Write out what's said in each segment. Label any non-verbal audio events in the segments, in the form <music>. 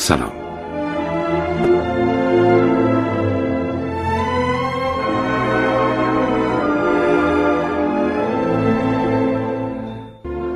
سلام.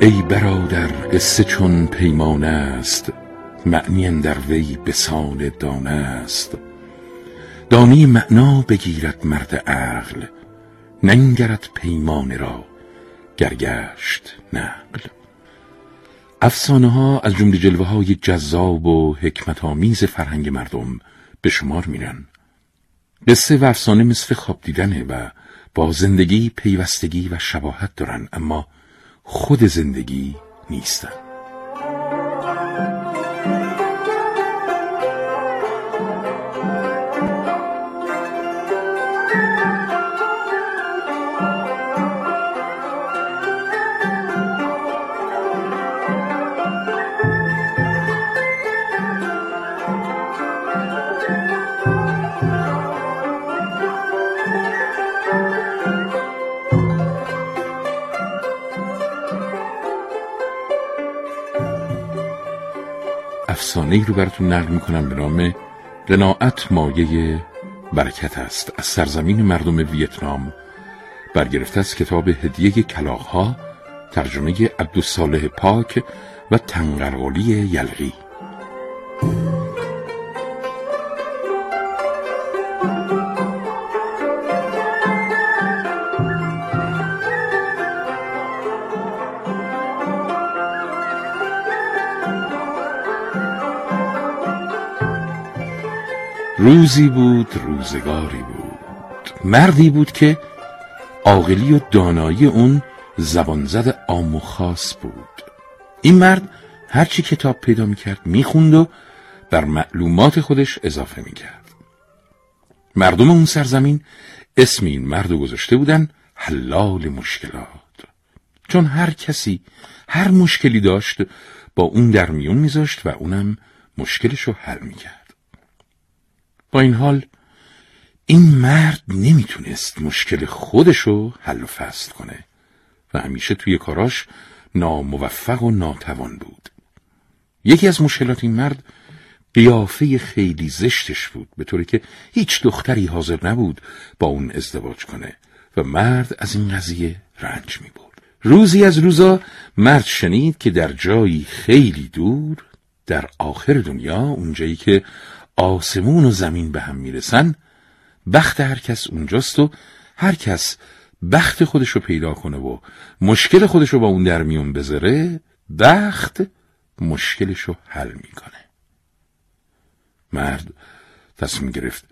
ای برادر قصه چون پیمانه است معنی در وی به سال دانه است. دانی معنا بگیرد مرد عقل ننگرد پیمانه را گرگشت نقل. افسانه ها از جمله جلوه های جذاب و حکمت آمیز فرهنگ مردم به شمار میرن. قصه و افسانه مثل خواب دیدنه و با زندگی پیوستگی و شباهت دارن اما خود زندگی نیستن. افسانه ای رو براتون نقل می‌کنم به نام قناعت مایه برکت است. از سرزمین مردم ویتنام برگرفته از کتاب هدیه کلاغها ترجمه عبدالصالح پاک و تنقرقالی یلغی. روزی بود روزگاری بود. مردی بود که عاقلی و دانایی اون زبان زد عام و خاص بود. این مرد هرچی کتاب پیدا می‌کرد می‌خوند و بر معلومات خودش اضافه می‌کرد. مردم اون سرزمین اسم این مرد گذاشته بودن حلال مشکلات. چون هر کسی هر مشکلی داشت با اون در میون میذاشت و اونم مشکلش رو حل می‌کرد. با این حال این مرد نمی‌تونست مشکل خودشو حل و فصل کنه و همیشه توی کاراش ناموفق و ناتوان بود یکی از مشکلات این مرد قیافه خیلی زشتش بود به طوری که هیچ دختری حاضر نبود با اون ازدواج کنه و مرد از این قضیه رنج می بود. روزی از روزا مرد شنید که در جایی خیلی دور در آخر دنیا اونجایی که آسمون و زمین به هم می‌رسن بخت هر کس اونجاست و هر کس بخت خودش رو پیدا کنه و مشکل خودش رو با اون در میون بذاره بخت مشکلش رو حل می‌کنه. مرد تصمیم گرفت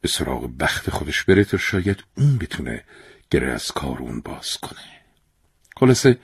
به سراغ بخت خودش بره تا شاید اون بتونه گره از کارون باز کنه. خلاصه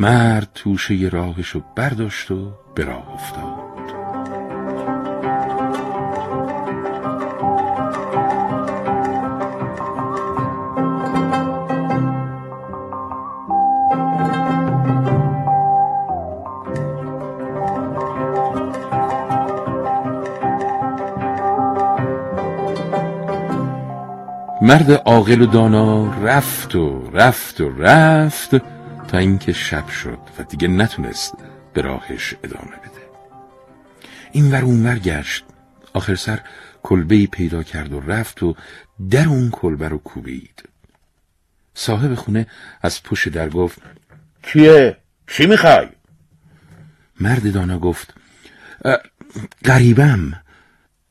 مرد توشه راهش رو برداشت و به راه افتاد. مرد عاقل و دانا رفت و رفت و رفت تا اینکه شب شد و دیگه نتونست به راهش ادامه بده این ور اون ور گشت آخر سر کلبه پیدا کرد و رفت و در اون کلبه رو کوبید صاحب خونه از پشت در گفت کیه؟ چی می‌خوای؟ مرد دانا گفت قریبم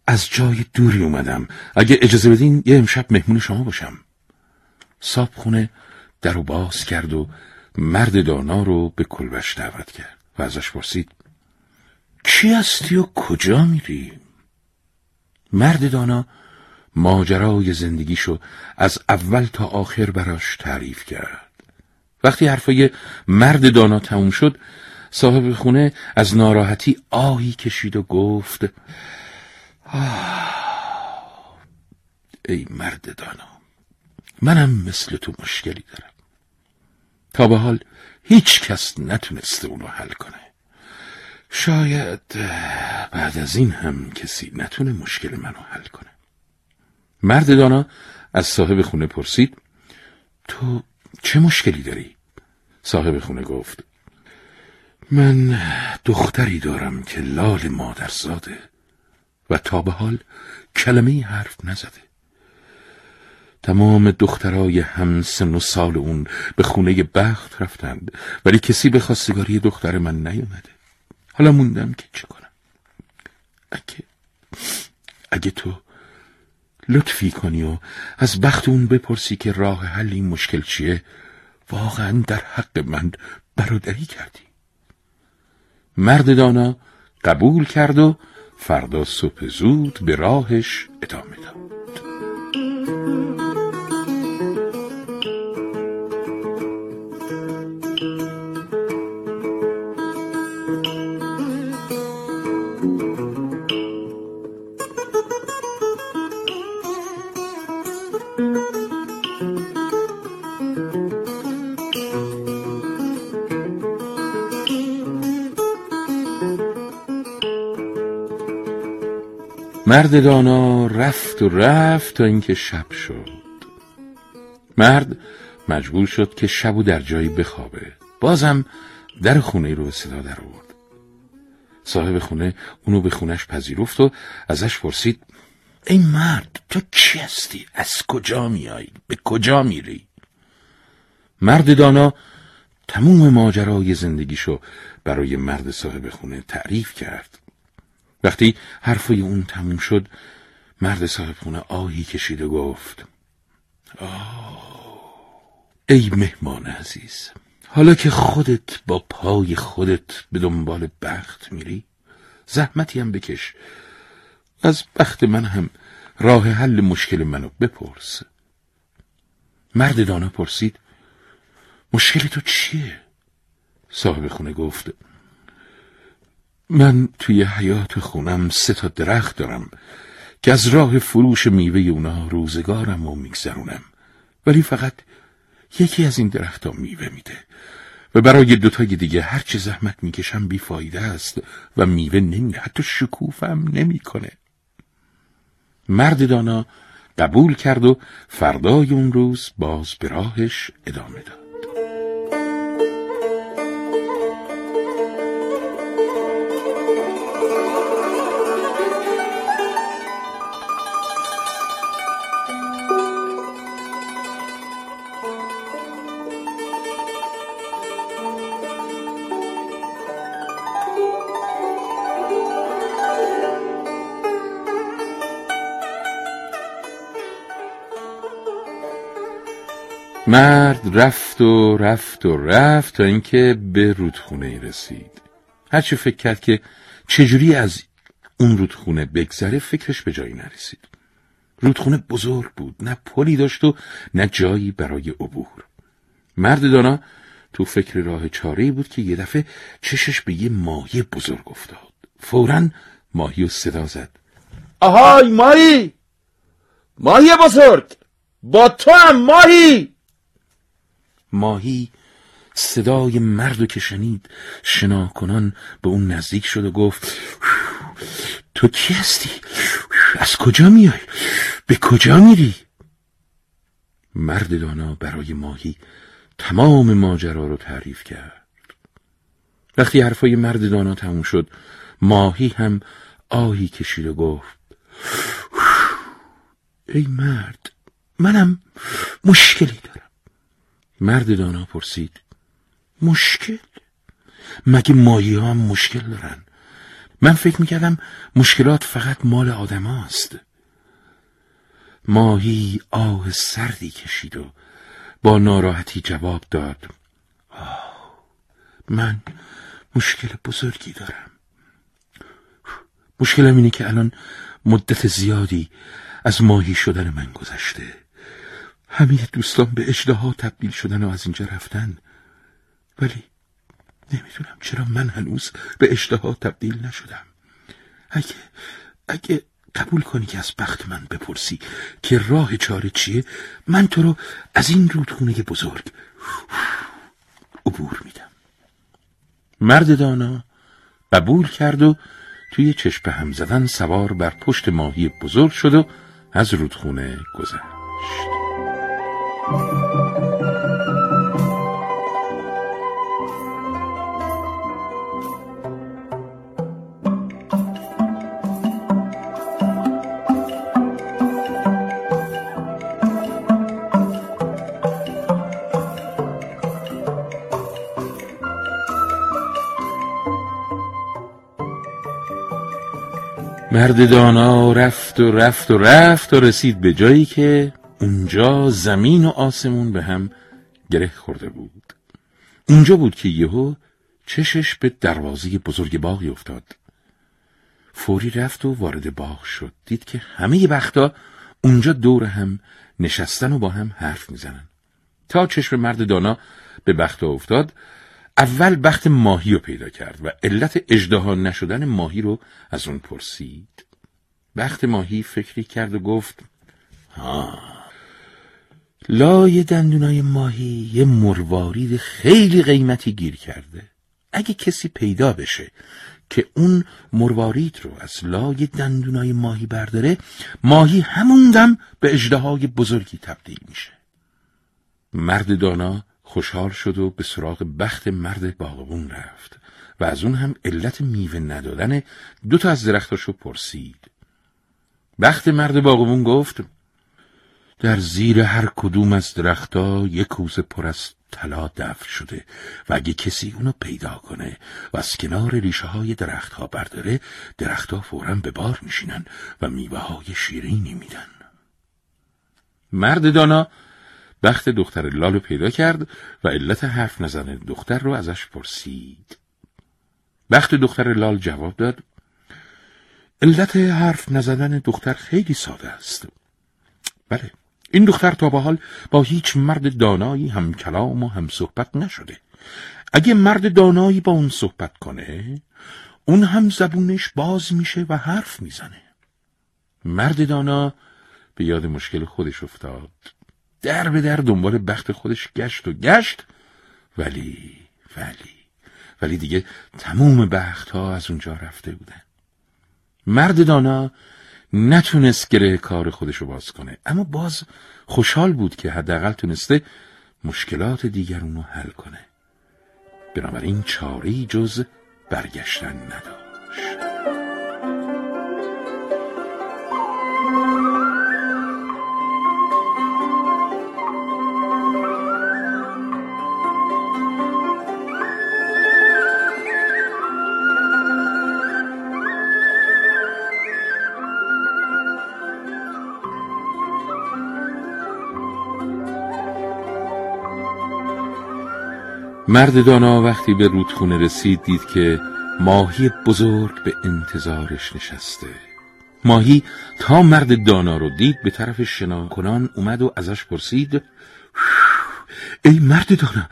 از جای دوری اومدم. اگه اجازه بدین یه امشب مهمون شما باشم. صاحب خونه در رو باز کرد و مرد دانا رو به کلبش دعوت کرد و ازش پرسید کی هستی و کجا میری؟ مرد دانا ماجرای زندگیشو از اول تا آخر براش تعریف کرد. وقتی حرفای مرد دانا تموم شد صاحب خونه از ناراحتی آهی کشید و گفت <sighs> ای مرد دانا منم مثل تو مشکلی دارم. تا به حال هیچ کس نتونسته اونو حل کنه. شاید بعد از این هم کسی نتونه مشکل منو حل کنه. مرد دانا از صاحب خونه پرسید تو چه مشکلی داری؟ صاحب خونه گفت من دختری دارم که لال مادر زاده و تا به حال کلمه حرف نزده. تمام دخترای هم سن و سال اون به خونه بخت رفتند ولی کسی به خواستگاری دختر من نیومده. حالا موندم که چه کنم. اگه اگه تو لطفی کنی و از بخت اون بپرسی که راه حل این مشکل چیه واقعا در حق من برادری کردی. مرد دانا قبول کرد و فردا صبح زود به راهش ادامه داد. مرد دانا رفت و رفت تا اینکه شب شد مرد مجبور شد که شب و در جایی بخوابه بازم در خونه رو صدا در آورد صاحب خونه اونو به خونش پذیرفت و ازش پرسید ای مرد تو کی هستی؟ از کجا میایی؟ به کجا میری؟ مرد دانا تموم ماجرای زندگیشو برای مرد صاحب خونه تعریف کرد وقتی حرفای اون تموم شد مرد صاحب خونه آهی کشید و گفت آه ای مهمان عزیز حالا که خودت با پای خودت به دنبال بخت میری زحمتی هم بکش از بخت من هم راه حل مشکل منو بپرس مرد دانا پرسید مشکل تو چیه؟ صاحب خونه گفت من توی حیات خونم سه تا درخت دارم که از راه فروش میوه اونا روزگارم و میگذرونم ولی فقط یکی از این درختها میوه میده و برای دوتای دیگه هرچه زحمت می‌کشم بیفایده است و میوه نمیده حتی شکوفم نمی‌کنه. مرد دانا قبول کرد و فردای اون روز باز به راهش ادامه داد. مرد رفت و رفت و رفت تا اینکه به رودخونه رسید. هرچی فکر کرد که چجوری از اون رودخونه بگذره فکرش به جایی نرسید. رودخونه بزرگ بود نه پلی داشت و نه جایی برای عبور. مرد دانا تو فکر راه چاره بود که یه دفعه چشش به یه ماهی بزرگ افتاد. فورا ماهی و صدا زد. آهای ماهی! ماهی بزرگ! با تو هم ماهی! ماهی صدای مرد که شنید شناکنان به اون نزدیک شد و گفت تو کی هستی؟ از کجا میای؟ به کجا میری؟ مرد دانا برای ماهی تمام ماجرا رو تعریف کرد وقتی حرفای مرد دانا تموم شد ماهی هم آهی کشید و گفت ای مرد منم مشکلی دارم مرد دانا پرسید مشکل؟ مگه مایی ها هم مشکل دارن؟ من فکر می‌کردم مشکلات فقط مال آدم هاست. ماهی آه سردی کشید و با ناراحتی جواب داد آه من مشکل بزرگی دارم مشکلم اینه که الان مدت زیادی از ماهی شدن من گذشته همه دوستان به اجدها تبدیل شدن و از اینجا رفتن. ولی نمی‌دونم چرا من هنوز به اشتها تبدیل نشدم. اگه اگه قبول کنی که از بخت من بپرسی که راه چاره چیه من تو رو از این رودخونه بزرگ عبور میدم. مرد دانا قبول کرد و توی چشم هم زدن سوار بر پشت ماهی بزرگ شد و از رودخونه گذشت. مرد دانا رفت و رفت و رفت و رسید به جایی که اونجا زمین و آسمون به هم گره خورده بود. اونجا بود که یهو چشش به دروازه بزرگ باغی افتاد. فوری رفت و وارد باغ شد. دید که همه بختا اونجا دور هم نشستن و با هم حرف می‌زنن. تا چشم مرد دانا به بختا افتاد اول بخت ماهی رو پیدا کرد و علت اجدها نشدن ماهی رو از اون پرسید. بخت ماهی فکری کرد و گفت ها لای دندونای ماهی یه مروارید خیلی قیمتی گیر کرده. اگه کسی پیدا بشه که اون مروارید رو از لای دندونای ماهی برداره ماهی همون دم به اجدهای بزرگی تبدیل میشه. مرد دانا خوشحال شد و به سراغ بخت مرد باغبون رفت و از اون هم علت میوه ندادن دو تا از درختاشو پرسید. بخت مرد باغبون گفت در زیر هر کدوم از درختها یک کوزه پر از طلا دفن شده و اگه کسی اونو پیدا کنه و از کنار ریشه های درختها برداره درختها فورا به بار میشینن و میوه های شیرینی میدن. مرد دانا بخت دختر لالو پیدا کرد و علت حرف نزن دختر رو ازش پرسید. بخت دختر لال جواب داد علت حرف نزدن دختر خیلی ساده است. بله. این دختر تا به حال با هیچ مرد دانایی هم کلام و هم صحبت نشده. اگه مرد دانایی با اون صحبت کنه اون هم زبونش باز میشه و حرف می‌زنه. مرد دانا به یاد مشکل خودش افتاد. در به در دنبال بخت خودش گشت و گشت ولی ولی ولی دیگه تموم بخت ها از اونجا رفته بودن. مرد دانا نتونست گره کار خودش رو باز کنه. اما باز خوشحال بود که حداقل تونسته مشکلات دیگرون رو حل کنه. بنابراین چاری جز برگشتن نداشت مرد دانا وقتی به رودخونه رسید دید که ماهی بزرگ به انتظارش نشسته. ماهی تا مرد دانا رو دید به طرف شنا کنان اومد و ازش پرسید ای مرد دانا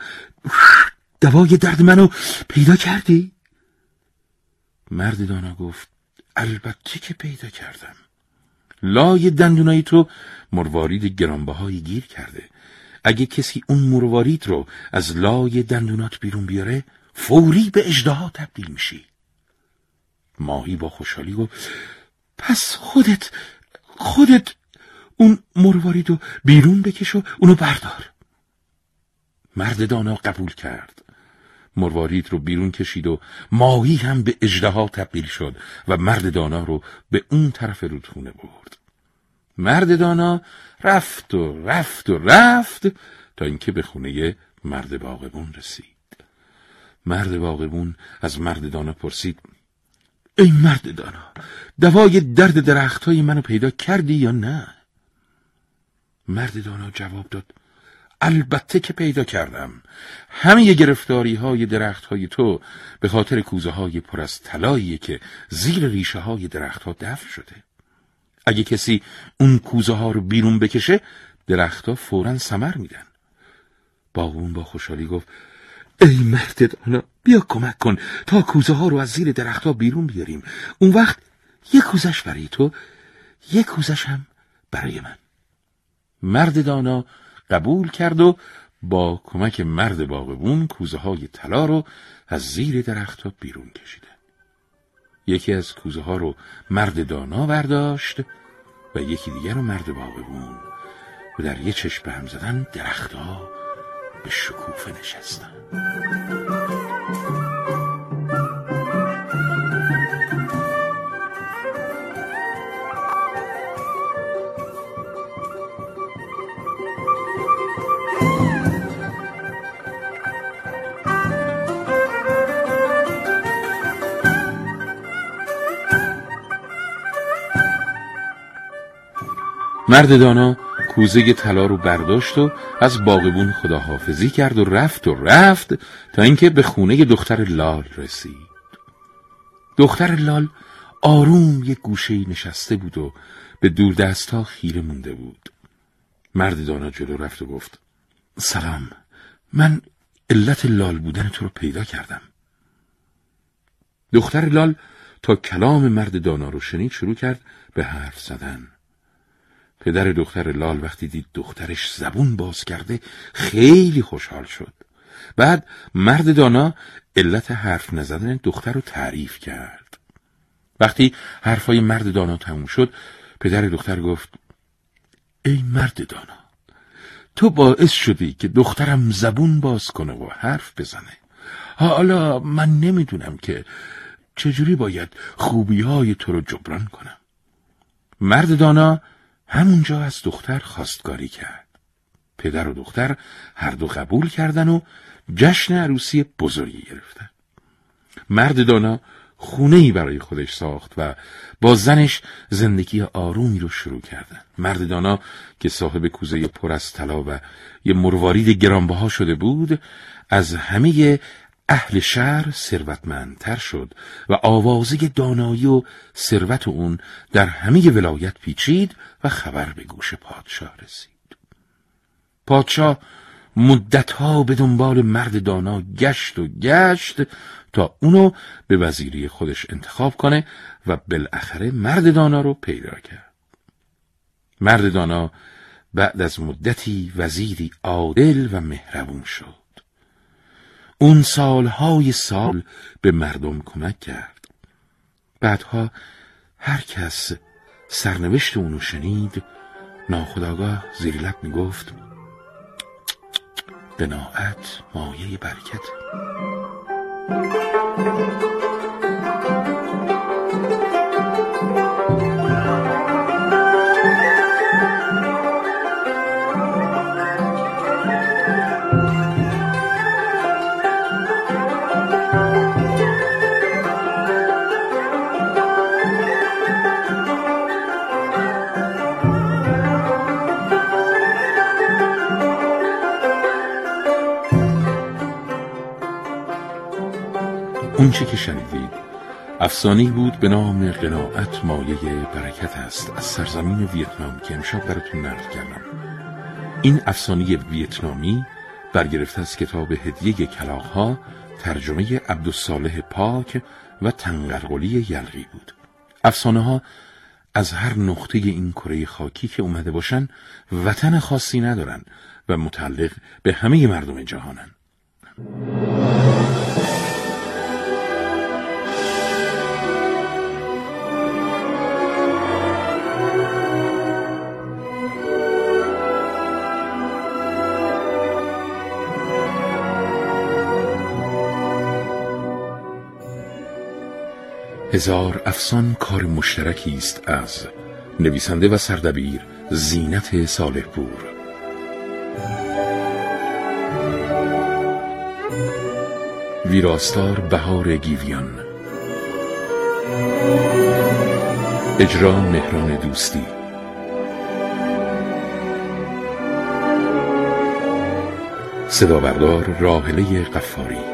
دوای درد منو پیدا کردی؟ مرد دانا گفت البته که پیدا کردم. لای دندونایی تو مروارید گرانبهایی گیر کرده. اگه کسی اون مروارید رو از لای دندونات بیرون بیاره فوری به اجدها تبدیل میشی. ماهی با خوشحالی گفت پس خودت خودت اون مروارید رو بیرون بکش و اونو بردار. مرد دانا قبول کرد. مروارید رو بیرون کشید و ماهی هم به اجدها تبدیل شد و مرد دانا رو به اون طرف رودخونه برد. مرد دانا رفت و رفت و رفت تا اینکه به خونه مرد باغبون رسید. مرد باغبون از مرد دانا پرسید ای مرد دانا دوای درد درخت های منو پیدا کردی یا نه؟ مرد دانا جواب داد البته که پیدا کردم. همه گرفتاری های درخت های تو به خاطر کوزه های پر از طلایی که زیر ریشه های درخت ها دفن شده. اگه کسی اون کوزه ها رو بیرون بکشه درختها فورا سمر میدن. باغون با خوشحالی گفت ای مرد دانا بیا کمک کن تا کوزه ها رو از زیر درختها بیرون بیاریم. اون وقت یک کوزش برای تو یک کوزش هم برای من. مرد دانا قبول کرد و با کمک مرد باغبون کوزه های طلا رو از زیر درختها بیرون کشیدن یکی از کوزه ها رو مرد دانا برداشت و یکی دیگر رو مرد باغبون و در یه چشم هم زدن درختها به شکوفه نشستن. مرد دانا کوزه طلا رو برداشت و از باغبون خداحافظی کرد و رفت و رفت تا اینکه به خونه دختر لال رسید. دختر لال آروم یک گوشه نشسته بود و به دور دستا خیره مونده بود. مرد دانا جلو رفت و گفت سلام من علت لال بودن تو رو پیدا کردم. دختر لال تا کلام مرد دانا رو شنید شروع کرد به حرف زدن. پدر دختر لال وقتی دید دخترش زبون باز کرده خیلی خوشحال شد. بعد مرد دانا علت حرف نزدن دختر رو تعریف کرد. وقتی حرفای مرد دانا تموم شد پدر دختر گفت ای مرد دانا تو باعث شدی که دخترم زبون باز کنه و حرف بزنه. حالا من نمی‌دونم که چجوری باید خوبی های تو رو جبران کنم. مرد دانا همونجا از دختر خواستگاری کرد. پدر و دختر هر دو قبول کردن و جشن عروسی بزرگی گرفتن. مرد دانا خونه ای برای خودش ساخت و با زنش زندگی آرومی رو شروع کردن. مرد دانا که صاحب کوزه پر از طلا و یه مروارید گرانبها شده بود از همه اهل شهر ثروتمندتر شد و آوازه دانایی و ثروت اون در همه ولایت پیچید و خبر به گوش پادشاه رسید. پادشاه مدتها به دنبال مرد دانا گشت و گشت تا اونو به وزیری خودش انتخاب کنه و بالاخره مرد دانا رو پیدا کرد. مرد دانا بعد از مدتی وزیری عادل و مهربون شد. اون سالهای سال به مردم کمک کرد. بعدها هر کس سرنوشت اونو شنید ناخداگاه زیر لب می‌گفت قناعت مایه برکت. اونچه که شنیدید افسانه بود به نام قناعت مایه برکت است. از سرزمین ویتنام که امشب براتون نقل کردم. این افسانه ویتنامی برگرفته از کتاب هدیه کلاغها ترجمه عبدالصالح پاک و تنگرقلی یلغی بود. افسانه ها از هر نقطه این کره خاکی که اومده باشن وطن خاصی ندارن و متعلق به همه مردم جهانن. هزار افسان کار مشترکی است از نویسنده و سردبیر زینت صالح پور ویراستار بهار گیویان. اجرا مهران دوستی. صدا بردار راهله قفاری.